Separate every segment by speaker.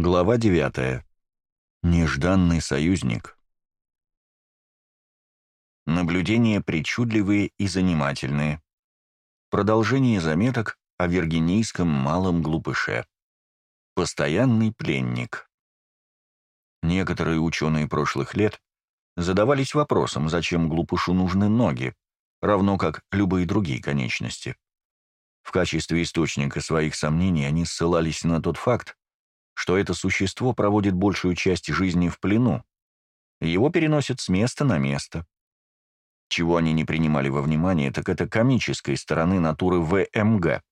Speaker 1: Глава 9. Нежданный союзник. Наблюдения причудливые и занимательные. Продолжение заметок о виргинийском малом глупыше. Постоянный пленник. Некоторые ученые прошлых лет задавались вопросом, зачем глупышу нужны ноги, равно как любые другие конечности. В качестве источника своих сомнений они ссылались на тот факт, что это существо проводит большую часть жизни в плену, его переносят с места на место. Чего они не принимали во внимание, так это комической стороны натуры ВМГ,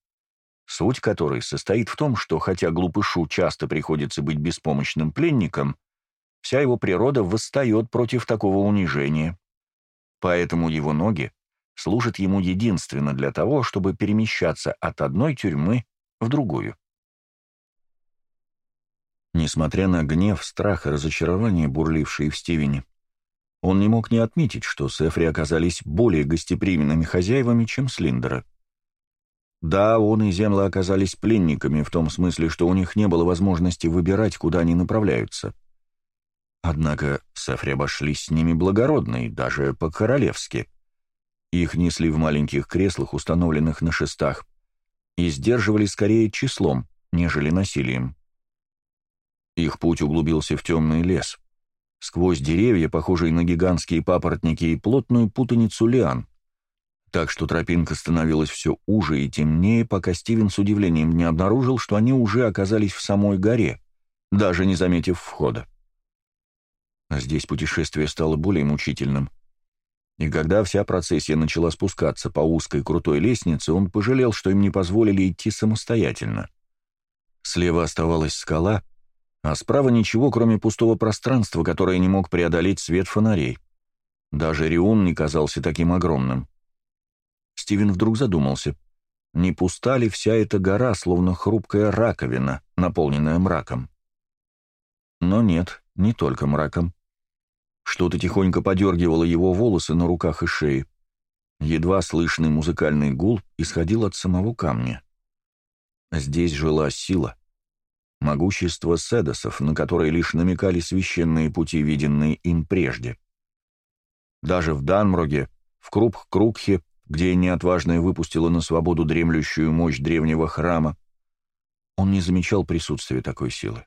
Speaker 1: суть которой состоит в том, что хотя глупышу часто приходится быть беспомощным пленником, вся его природа восстает против такого унижения. Поэтому его ноги служат ему единственно для того, чтобы перемещаться от одной тюрьмы в другую. Несмотря на гнев, страх и разочарование, бурлившие в Стивене, он не мог не отметить, что Сефри оказались более гостеприимными хозяевами, чем Слиндера. Да, он и Земла оказались пленниками, в том смысле, что у них не было возможности выбирать, куда они направляются. Однако Сефри обошлись с ними благородно и даже по-королевски. Их несли в маленьких креслах, установленных на шестах, и сдерживали скорее числом, нежели насилием. Их путь углубился в темный лес. Сквозь деревья, похожие на гигантские папоротники и плотную путаницу лиан. Так что тропинка становилась все уже и темнее, пока Стивен с удивлением не обнаружил, что они уже оказались в самой горе, даже не заметив входа. Здесь путешествие стало более мучительным. И когда вся процессия начала спускаться по узкой крутой лестнице, он пожалел, что им не позволили идти самостоятельно. Слева оставалась скала, а справа ничего, кроме пустого пространства, которое не мог преодолеть свет фонарей. Даже Риун не казался таким огромным. Стивен вдруг задумался, не пуста ли вся эта гора, словно хрупкая раковина, наполненная мраком. Но нет, не только мраком. Что-то тихонько подергивало его волосы на руках и шее. Едва слышный музыкальный гул исходил от самого камня. Здесь жила сила — могущество седосов, на которое лишь намекали священные пути, виденные им прежде. Даже в Данмроге, в Крупх-Крукхе, где неотважная выпустила на свободу дремлющую мощь древнего храма, он не замечал присутствия такой силы.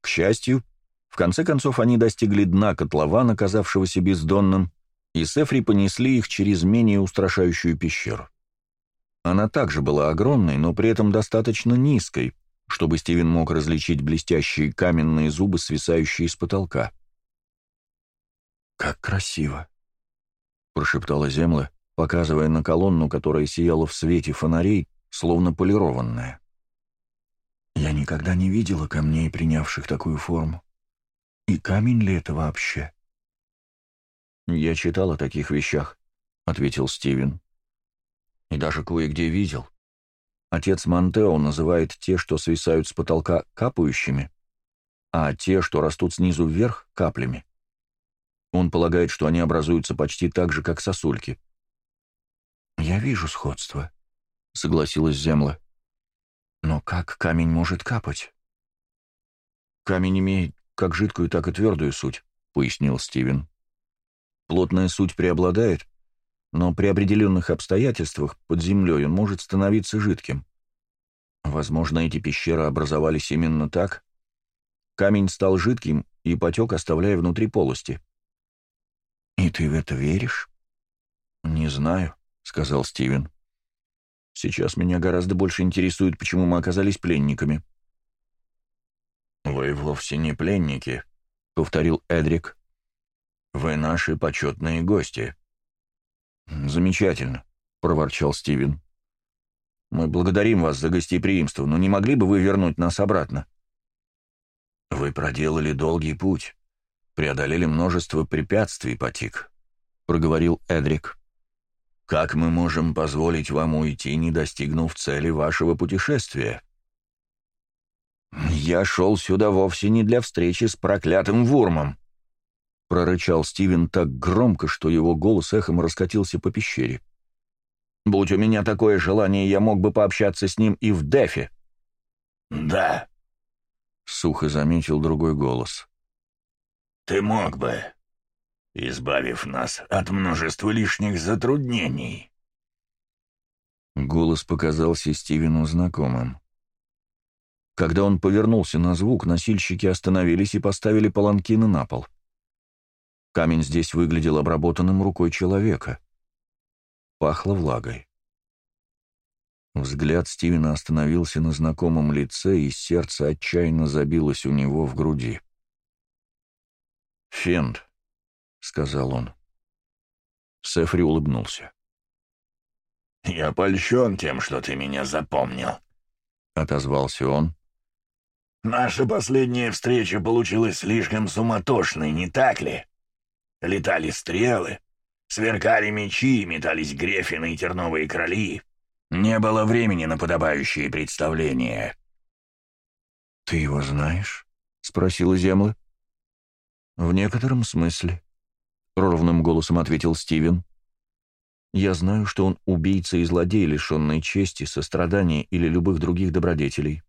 Speaker 1: К счастью, в конце концов они достигли дна котлована, оказавшегося бездонным, и Сефри понесли их через менее устрашающую пещеру. Она также была огромной, но при этом достаточно низкой, чтобы Стивен мог различить блестящие каменные зубы, свисающие из потолка. «Как красиво!» — прошептала Земля, показывая на колонну, которая сияла в свете фонарей, словно полированная. «Я никогда не видела камней, принявших такую форму. И камень ли это вообще?» «Я читал о таких вещах», — ответил Стивен. «И даже кое-где видел. Отец Монтео называет те, что свисают с потолка, капающими, а те, что растут снизу вверх, каплями. Он полагает, что они образуются почти так же, как сосульки. «Я вижу сходство», — согласилась Земла. «Но как камень может капать?» «Камень имеет как жидкую, так и твердую суть», — пояснил Стивен. «Плотная суть преобладает, но при определенных обстоятельствах под землей он может становиться жидким. Возможно, эти пещеры образовались именно так. Камень стал жидким и потек, оставляя внутри полости. «И ты в это веришь?» «Не знаю», — сказал Стивен. «Сейчас меня гораздо больше интересует, почему мы оказались пленниками». «Вы вовсе не пленники», — повторил Эдрик. «Вы наши почетные гости». «Замечательно», — проворчал Стивен. «Мы благодарим вас за гостеприимство, но не могли бы вы вернуть нас обратно?» «Вы проделали долгий путь, преодолели множество препятствий, Патик», — проговорил Эдрик. «Как мы можем позволить вам уйти, не достигнув цели вашего путешествия?» «Я шел сюда вовсе не для встречи с проклятым Вурмом», прорычал Стивен так громко, что его голос эхом раскатился по пещере. «Будь у меня такое желание, я мог бы пообщаться с ним и в Дефе». «Да», — сухо заметил другой голос.
Speaker 2: «Ты мог бы, избавив нас от множества лишних затруднений».
Speaker 1: Голос показался Стивену знакомым. Когда он повернулся на звук, носильщики остановились и поставили паланкины на пол. — Камень здесь выглядел обработанным рукой человека. Пахло влагой. Взгляд Стивена остановился на знакомом лице, и сердце отчаянно забилось у него в груди. «Фенд», — сказал он. Сефри улыбнулся.
Speaker 2: «Я польщен тем, что ты меня запомнил», — отозвался он. «Наша последняя встреча получилась слишком суматошной, не так ли?» Летали стрелы, сверкали мечи, метались грефины и терновые кроли. Не было времени на подобающие представления.
Speaker 1: «Ты его знаешь?» — спросила Земла. «В некотором смысле», — ровным голосом ответил Стивен. «Я знаю, что он убийца и злодей, лишенный чести, сострадания или любых других добродетелей».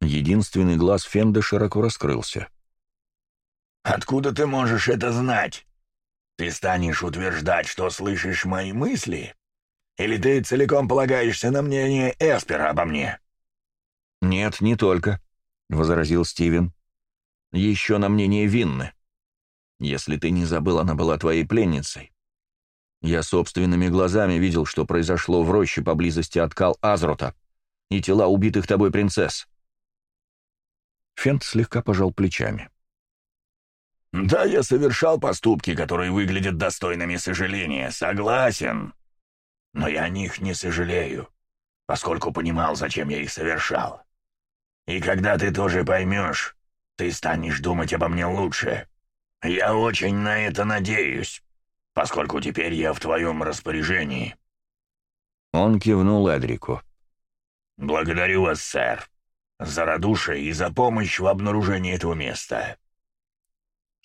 Speaker 1: Единственный глаз Фенда широко раскрылся.
Speaker 2: Откуда ты можешь это знать? Ты станешь утверждать, что слышишь мои мысли? Или ты целиком полагаешься на мнение Эспера обо мне?»
Speaker 1: «Нет, не только», — возразил Стивен. «Еще на мнение Винны. Если ты не забыл, она была твоей пленницей. Я собственными глазами видел, что произошло в роще поблизости от кал Азрота и тела убитых тобой принцесс». Фент слегка пожал плечами.
Speaker 2: «Да, я совершал поступки, которые выглядят достойными сожаления, согласен. Но я о них не сожалею, поскольку понимал, зачем я их совершал. И когда ты тоже поймешь, ты станешь думать обо мне лучше. Я очень на это надеюсь, поскольку теперь я в твоем распоряжении».
Speaker 1: Он кивнул Эдрику.
Speaker 2: «Благодарю вас, сэр, за радушие и за помощь в обнаружении этого места.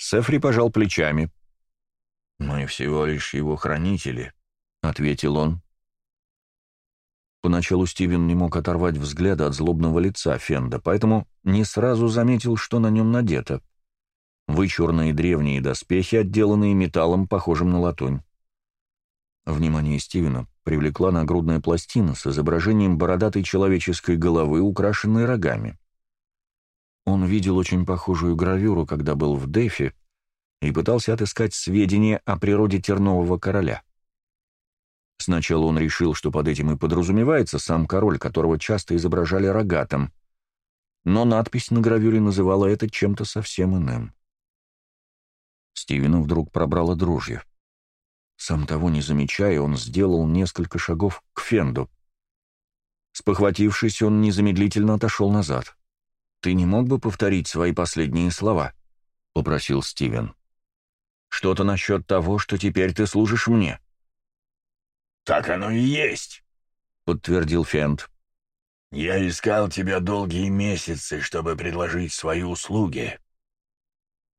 Speaker 1: Сефри пожал плечами. «Мы всего лишь его хранители», — ответил он. Поначалу Стивен не мог оторвать взгляда от злобного лица Фенда, поэтому не сразу заметил, что на нем надето. Вычурные древние доспехи, отделанные металлом, похожим на латунь. Внимание Стивена привлекла нагрудная пластина с изображением бородатой человеческой головы, украшенной рогами. Он видел очень похожую гравюру, когда был в Дефе, и пытался отыскать сведения о природе Тернового короля. Сначала он решил, что под этим и подразумевается сам король, которого часто изображали рогатым, но надпись на гравюре называла это чем-то совсем иным. Стивену вдруг пробрало дружье. Сам того не замечая, он сделал несколько шагов к Фенду. Спохватившись, он незамедлительно отошел назад. «Ты не мог бы повторить свои последние слова?» — попросил Стивен. «Что-то насчет того, что теперь ты служишь мне».
Speaker 2: «Так оно и есть», — подтвердил Фент. «Я искал тебя долгие месяцы, чтобы предложить свои услуги».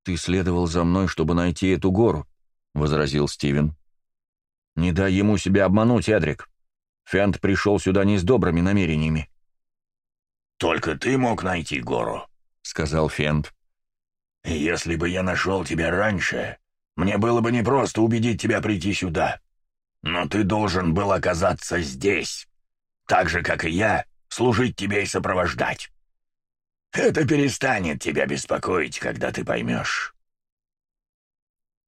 Speaker 1: «Ты следовал за мной, чтобы найти эту гору», — возразил Стивен. «Не дай ему себя обмануть, Эдрик. Фент пришел сюда не с добрыми намерениями.
Speaker 2: «Только ты мог найти гору», — сказал Фент. «Если бы я нашел тебя раньше, мне было бы непросто убедить тебя прийти сюда. Но ты должен был оказаться здесь, так же, как и я, служить тебе и сопровождать. Это перестанет тебя беспокоить, когда ты поймешь».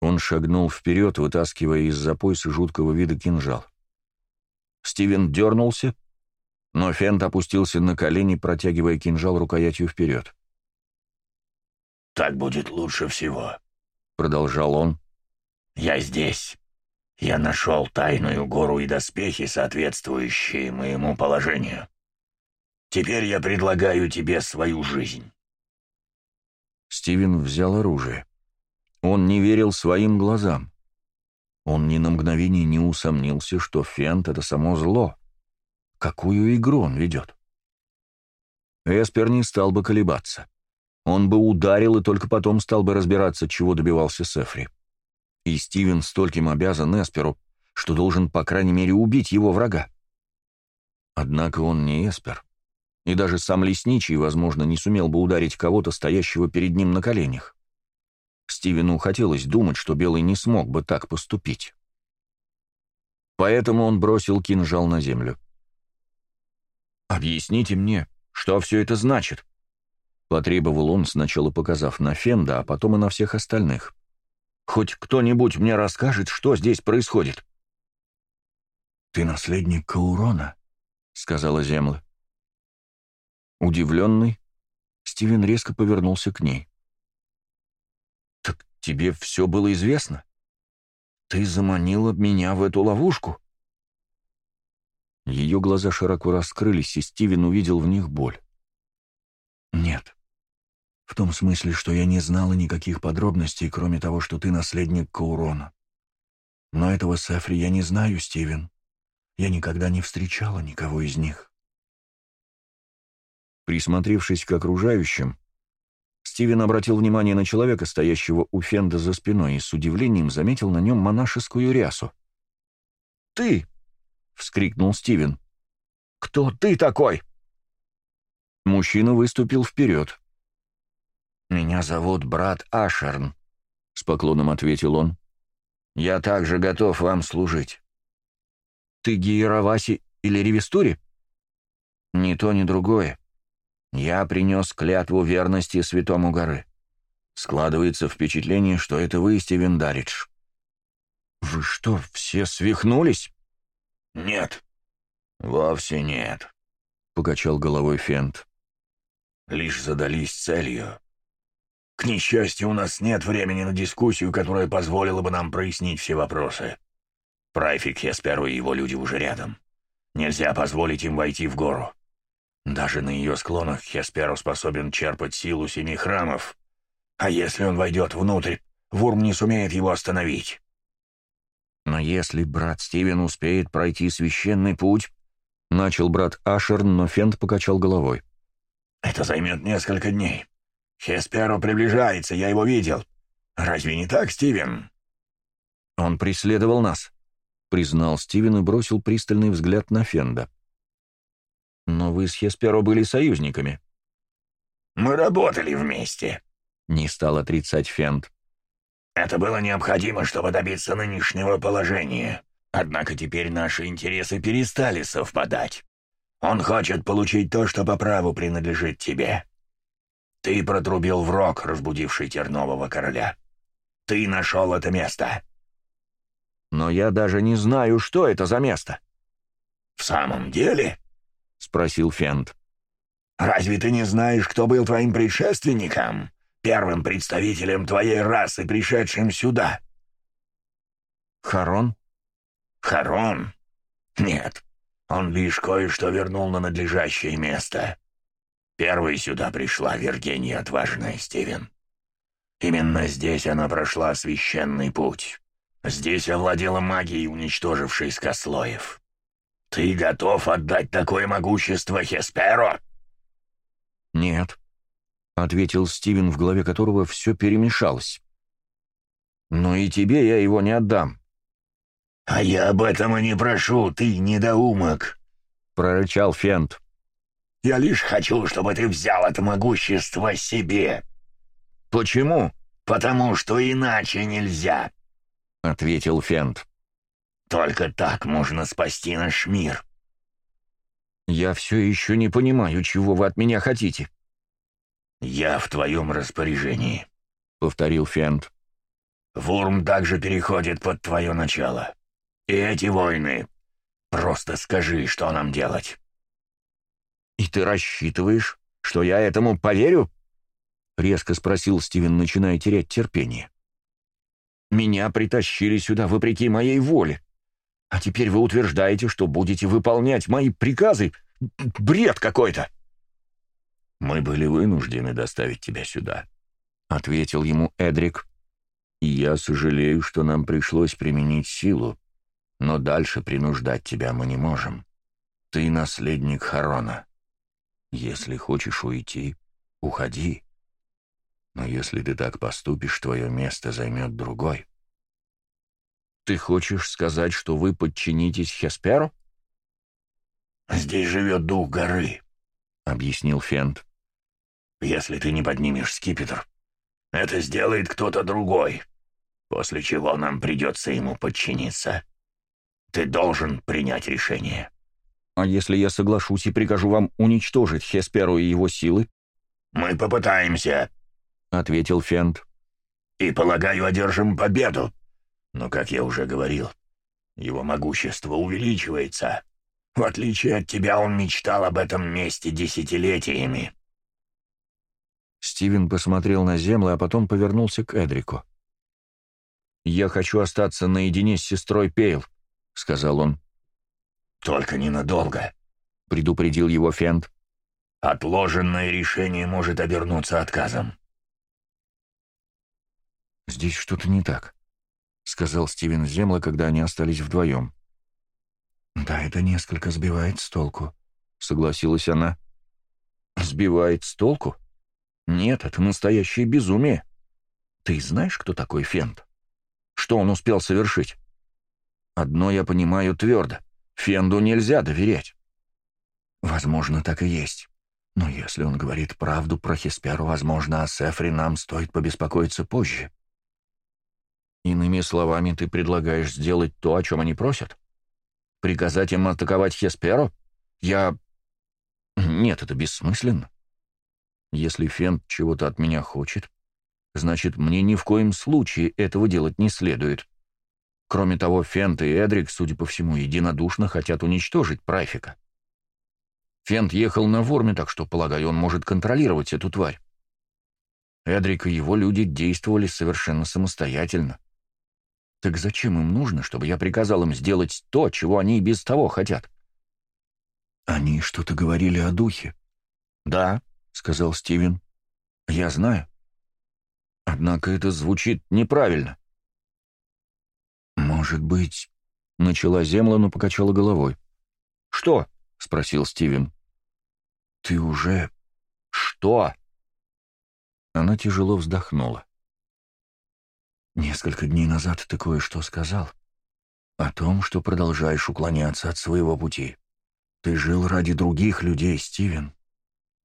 Speaker 1: Он шагнул вперед, вытаскивая из-за пояса жуткого вида кинжал. Стивен дернулся, но Фент опустился на колени, протягивая кинжал рукоятью вперед.
Speaker 2: «Так будет лучше всего», — продолжал он. «Я здесь. Я нашел тайную гору и доспехи, соответствующие моему положению. Теперь я предлагаю тебе свою жизнь».
Speaker 1: Стивен взял оружие. Он не верил своим глазам. Он ни на мгновение не усомнился, что Фент — это само зло — Какую игру он ведет? Эспер не стал бы колебаться. Он бы ударил и только потом стал бы разбираться, чего добивался Сефри. И Стивен стольким обязан Эсперу, что должен, по крайней мере, убить его врага. Однако он не Эспер. И даже сам Лесничий, возможно, не сумел бы ударить кого-то, стоящего перед ним на коленях. Стивену хотелось думать, что Белый не смог бы так поступить. Поэтому он бросил кинжал на землю. «Объясните мне, что все это значит?» Потребовал он, сначала показав на Фенда, а потом и на всех остальных. «Хоть кто-нибудь мне расскажет, что здесь происходит?»
Speaker 3: «Ты наследник Каурона», — сказала Земла.
Speaker 1: Удивленный, Стивен резко повернулся к ней. «Так тебе все было известно? Ты заманила меня в эту ловушку?» Ее глаза широко раскрылись, и Стивен увидел в них боль.
Speaker 3: «Нет. В том смысле, что я не знала никаких подробностей, кроме того, что ты наследник Каурона. Но этого Сафри я не знаю, Стивен. Я никогда не встречала никого из них».
Speaker 1: Присмотревшись к окружающим, Стивен обратил внимание на человека, стоящего у Фенда за спиной, и с удивлением заметил на нем монашескую рясу. «Ты!» — вскрикнул Стивен. «Кто ты такой?» Мужчина выступил вперед.
Speaker 4: «Меня зовут брат Ашерн», — с поклоном ответил он. «Я также готов вам служить».
Speaker 1: «Ты Гиераваси или Ревестури?»
Speaker 4: «Ни то, ни другое. Я принес клятву верности святому горы. Складывается впечатление, что это вы, Стивен Даридж».
Speaker 1: «Вы что, все свихнулись?»
Speaker 2: «Нет, вовсе нет», —
Speaker 1: покачал головой Фент.
Speaker 2: «Лишь задались целью. К несчастью, у нас нет времени на дискуссию, которая позволила бы нам прояснить все вопросы. Прайфик Хесперу и его люди уже рядом. Нельзя позволить им войти в гору. Даже на ее склонах Хесперу способен черпать силу семи храмов, а если он войдет внутрь, Вурм не сумеет его остановить».
Speaker 4: Но если брат Стивен успеет пройти священный путь...
Speaker 1: Начал брат Ашер, но Фент покачал головой.
Speaker 2: «Это займет несколько дней. Хесперо приближается, я его видел. Разве не так, Стивен?»
Speaker 1: «Он преследовал нас», — признал Стивен и бросил пристальный взгляд на Фенда. «Но вы с Хесперо были союзниками».
Speaker 2: «Мы работали вместе», —
Speaker 1: не стал отрицать Фенд.
Speaker 2: Это было необходимо, чтобы добиться нынешнего положения. Однако теперь наши интересы перестали совпадать. Он хочет получить то, что по праву принадлежит тебе. Ты протрубил в рог, разбудивший тернового короля. Ты нашел это место.
Speaker 1: Но я даже не знаю, что это за место.
Speaker 2: В самом деле?
Speaker 1: — спросил Фент.
Speaker 2: — Разве ты не знаешь, кто был твоим предшественником? первым представителем твоей расы, пришедшим сюда».
Speaker 1: «Харон?»
Speaker 2: «Харон? Нет, он лишь кое-что вернул на надлежащее место. Первой сюда пришла Виргения Отважная, Стивен. Именно здесь она прошла священный путь. Здесь овладела магией, уничтожившей скослоев. Ты готов отдать такое могущество Хесперо?»
Speaker 1: «Нет», — ответил Стивен, в голове которого все перемешалось. «Но «Ну и тебе я его не отдам».
Speaker 2: «А я об этом и не прошу, ты недоумок», —
Speaker 1: прорычал Фент.
Speaker 2: «Я лишь хочу, чтобы ты взял это могущество себе».
Speaker 1: «Почему?»
Speaker 2: «Потому что иначе нельзя», —
Speaker 1: ответил Фент.
Speaker 2: «Только так можно спасти наш мир».
Speaker 1: «Я все еще не понимаю, чего вы от меня хотите»,
Speaker 2: «Я в твоем распоряжении», —
Speaker 1: повторил Фент.
Speaker 2: «Вурм также переходит под твое начало. И эти войны. Просто скажи, что нам делать».
Speaker 1: «И ты рассчитываешь, что я этому поверю?» — резко спросил Стивен, начиная терять терпение. «Меня притащили сюда вопреки моей воле. А теперь вы утверждаете, что будете выполнять мои приказы? Бред какой-то!»
Speaker 4: «Мы были вынуждены доставить тебя сюда», — ответил ему Эдрик. «И я сожалею, что нам пришлось применить силу, но дальше принуждать тебя мы не можем. Ты наследник Харона. Если хочешь уйти, уходи. Но если ты так поступишь, твое место займет другой.
Speaker 1: Ты хочешь сказать, что вы подчинитесь Хесперу?
Speaker 2: Здесь живет дух горы. —
Speaker 3: объяснил Фент.
Speaker 2: если ты не поднимешь скипетр. Это сделает кто-то другой, после чего нам придется ему подчиниться. Ты должен принять решение».
Speaker 1: «А если я соглашусь и прикажу вам уничтожить Хесперу и его силы?»
Speaker 2: «Мы попытаемся», — ответил Фент. «И, полагаю, одержим победу. Но, как я уже говорил, его могущество увеличивается. В отличие от тебя, он мечтал об этом месте десятилетиями.
Speaker 1: Стивен посмотрел на землю, а потом повернулся к Эдрику. «Я хочу остаться наедине с сестрой Пейл», — сказал он.
Speaker 2: «Только ненадолго», —
Speaker 1: предупредил его Фент.
Speaker 2: «Отложенное решение может обернуться отказом».
Speaker 1: «Здесь что-то не так», — сказал Стивен Земла, когда они остались вдвоем.
Speaker 3: «Да, это несколько сбивает с толку», — согласилась она.
Speaker 1: «Сбивает с толку?» Нет, это настоящее безумие. Ты знаешь, кто такой Фент? Что он успел совершить? Одно я понимаю твердо. Фенду нельзя доверять.
Speaker 3: Возможно, так и есть. Но если он говорит правду про Хесперу, возможно, о Сефре нам стоит побеспокоиться позже.
Speaker 1: Иными словами, ты предлагаешь сделать то, о чем они просят? Приказать им атаковать Хесперу? Я... Нет, это бессмысленно. Если Фен чего-то от меня хочет, значит, мне ни в коем случае этого делать не следует. Кроме того, Фент и Эдрик, судя по всему, единодушно хотят уничтожить Прайфика. Фент ехал на Ворме, так что, полагаю, он может контролировать эту тварь. Эдрик и его люди действовали совершенно самостоятельно. Так зачем им нужно, чтобы я приказал им сделать то, чего они и без того хотят?
Speaker 3: Они что-то говорили о духе.
Speaker 1: Да, — сказал Стивен. «Я знаю. Однако это звучит неправильно».
Speaker 3: «Может быть...»
Speaker 1: — начала Земла, но покачала головой. «Что?» — спросил Стивен.
Speaker 3: «Ты уже...»
Speaker 1: «Что?» Она тяжело вздохнула.
Speaker 3: «Несколько дней назад ты кое-что сказал. О том, что продолжаешь уклоняться от своего пути. Ты жил ради других людей, Стивен.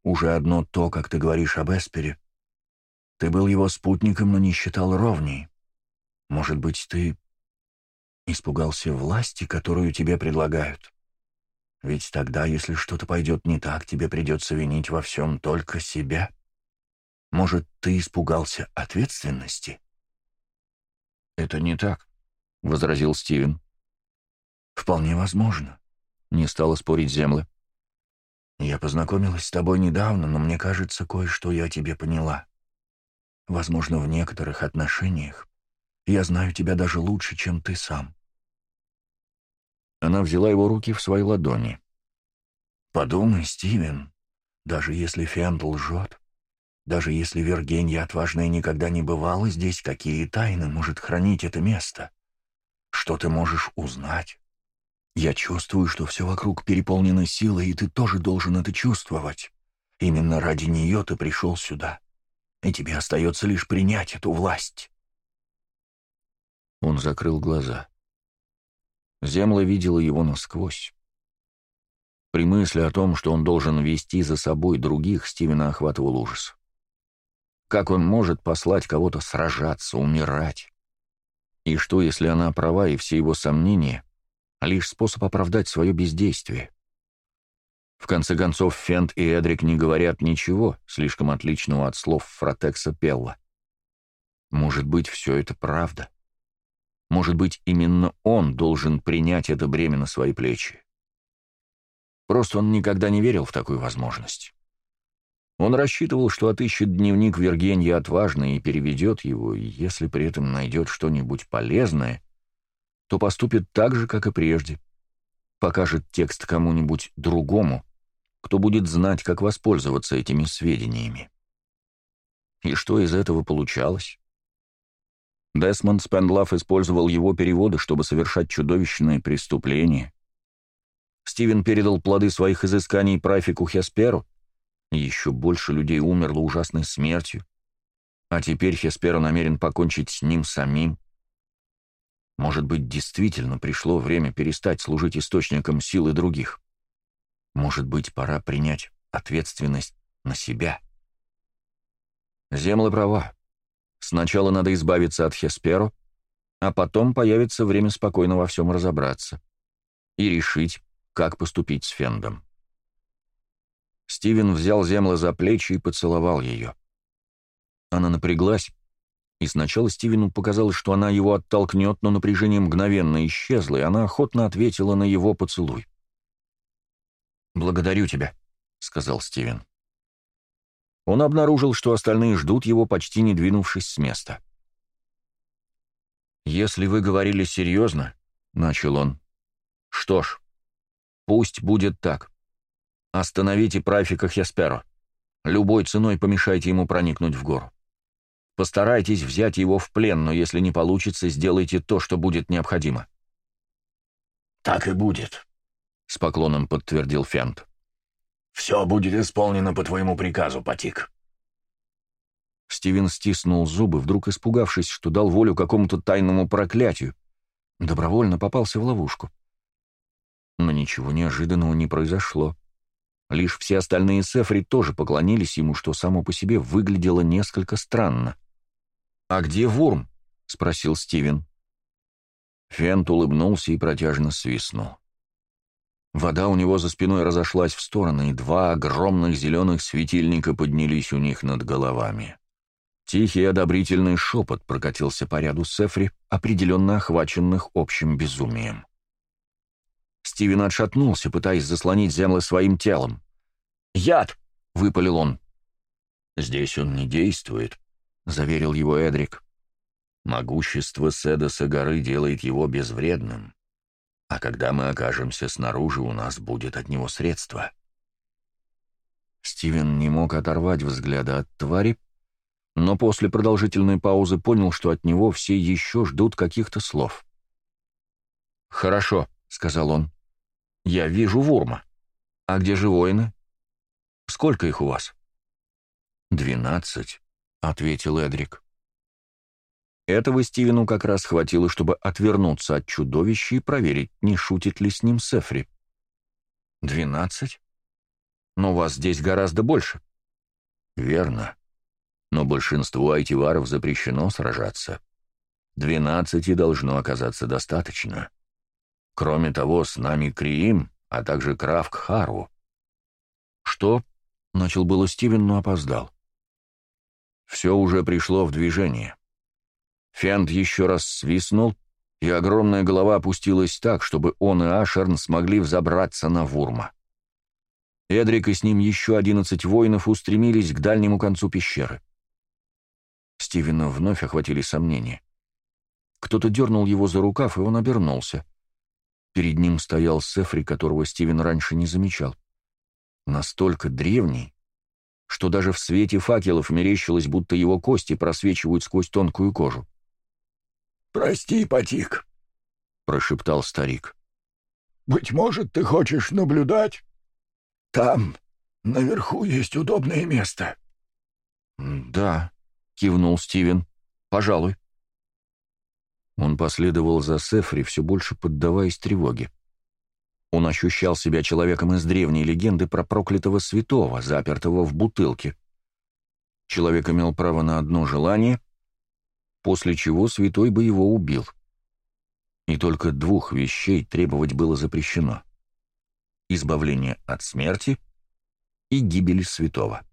Speaker 3: Уже одно то, как ты говоришь об Эспере. Ты был его спутником, но не считал ровней. Может быть, ты испугался власти, которую тебе предлагают? Ведь тогда, если что-то пойдет не так, тебе придется винить во всем только себя. Может, ты испугался ответственности?
Speaker 1: «Это не так», — возразил Стивен.
Speaker 3: «Вполне возможно», — не стала спорить Земля. Я познакомилась с тобой недавно, но мне кажется, кое-что я о тебе поняла. Возможно, в некоторых отношениях я знаю тебя даже лучше, чем ты сам.
Speaker 1: Она взяла его руки в свои ладони.
Speaker 3: Подумай, Стивен, даже если Фент лжет, даже если Вергения отважная никогда не бывала здесь, какие тайны может хранить это место? Что ты можешь узнать? Я чувствую, что все вокруг переполнено силой, и ты тоже должен это чувствовать. Именно ради нее ты пришел сюда. И тебе остается лишь принять эту власть.
Speaker 1: Он закрыл глаза. Земля видела его насквозь. При мысли о том, что он должен вести за собой других, Стивена охватывал ужас. Как он может послать кого-то сражаться, умирать? И что, если она права, и все его сомнения а лишь способ оправдать свое бездействие. В конце концов, Фент и Эдрик не говорят ничего, слишком отличного от слов Фротекса Пелла. Может быть, все это правда. Может быть, именно он должен принять это бремя на свои плечи. Просто он никогда не верил в такую возможность. Он рассчитывал, что отыщет дневник Вергенья отважно и переведет его, и если при этом найдет что-нибудь полезное, то поступит так же, как и прежде. Покажет текст кому-нибудь другому, кто будет знать, как воспользоваться этими сведениями. И что из этого получалось? Десмонд Спендлав использовал его переводы, чтобы совершать чудовищные преступления. Стивен передал плоды своих изысканий Прафику Хесперу, и еще больше людей умерло ужасной смертью. А теперь Хеспера намерен покончить с ним самим. Может быть, действительно пришло время перестать служить источником силы других. Может быть, пора принять
Speaker 3: ответственность на себя. Земля права. Сначала надо избавиться от Хесперо, а потом появится время спокойно во всем разобраться и решить, как поступить с Фендом. Стивен взял Землу за плечи и поцеловал ее. Она напряглась, и сначала Стивену показалось, что она его оттолкнет, но напряжение мгновенно исчезло, и она охотно ответила на его поцелуй. «Благодарю тебя», — сказал Стивен. Он обнаружил, что остальные ждут его, почти не двинувшись с места. «Если вы говорили серьезно», — начал он, — «что ж, пусть будет так. Остановите прафика Хесперо. Любой ценой помешайте ему проникнуть в гору. Постарайтесь взять его в плен, но если не получится, сделайте то, что будет необходимо».
Speaker 2: «Так и будет», — с поклоном подтвердил Фент. «Все будет исполнено по твоему приказу, Патик».
Speaker 3: Стивен стиснул зубы, вдруг испугавшись, что дал волю какому-то тайному проклятию. Добровольно попался в ловушку. Но ничего неожиданного не произошло. Лишь все остальные Сефри тоже поклонились ему, что само по себе выглядело несколько странно. — «А где Вурм?» — спросил Стивен. Фент улыбнулся и протяжно свистнул. Вода у него за спиной разошлась в стороны, и два огромных зеленых светильника поднялись у них над головами. Тихий одобрительный шепот прокатился по ряду Сефри, определенно охваченных общим безумием. Стивен отшатнулся, пытаясь заслонить землю своим телом. «Яд!» — выпалил он.
Speaker 4: «Здесь он не действует», заверил его Эдрик. Могущество Седоса горы делает его безвредным, а когда мы окажемся снаружи, у нас будет от него средство.
Speaker 3: Стивен не мог оторвать взгляда от твари, но после продолжительной паузы понял, что от него все еще ждут каких-то слов. «Хорошо», — сказал он, — «я вижу Вурма. А где же воины? Сколько их у вас?»
Speaker 4: «Двенадцать», — ответил Эдрик.
Speaker 3: Этого Стивену как раз хватило, чтобы отвернуться от чудовища и проверить, не шутит ли с ним Сефри. «Двенадцать? Но вас здесь гораздо больше».
Speaker 4: «Верно. Но большинству айтиваров запрещено сражаться. Двенадцати должно оказаться достаточно. Кроме того, с нами Криим, а также Кравк Хару».
Speaker 3: «Что?» — начал было Стивен, но опоздал. Все уже пришло в движение. Фенд еще раз свистнул, и огромная голова опустилась так, чтобы он и Ашерн смогли взобраться на Вурма. Эдрик и с ним еще одиннадцать воинов устремились к дальнему концу пещеры. Стивена вновь охватили сомнения. Кто-то дернул его за рукав, и он обернулся. Перед ним стоял Сефри, которого Стивен раньше не замечал. Настолько древний, что даже в свете факелов мерещилось, будто его кости просвечивают сквозь тонкую кожу.
Speaker 2: «Прости, патик, прошептал старик. «Быть может, ты хочешь наблюдать? Там, наверху, есть удобное место».
Speaker 3: «Да», — кивнул Стивен, — «пожалуй». Он последовал за Сефри, все больше поддаваясь тревоге. Он ощущал себя человеком из древней легенды про проклятого святого, запертого в бутылке. Человек имел право на одно желание, после чего святой бы его убил. И только двух вещей требовать было запрещено. Избавление от смерти и гибель святого.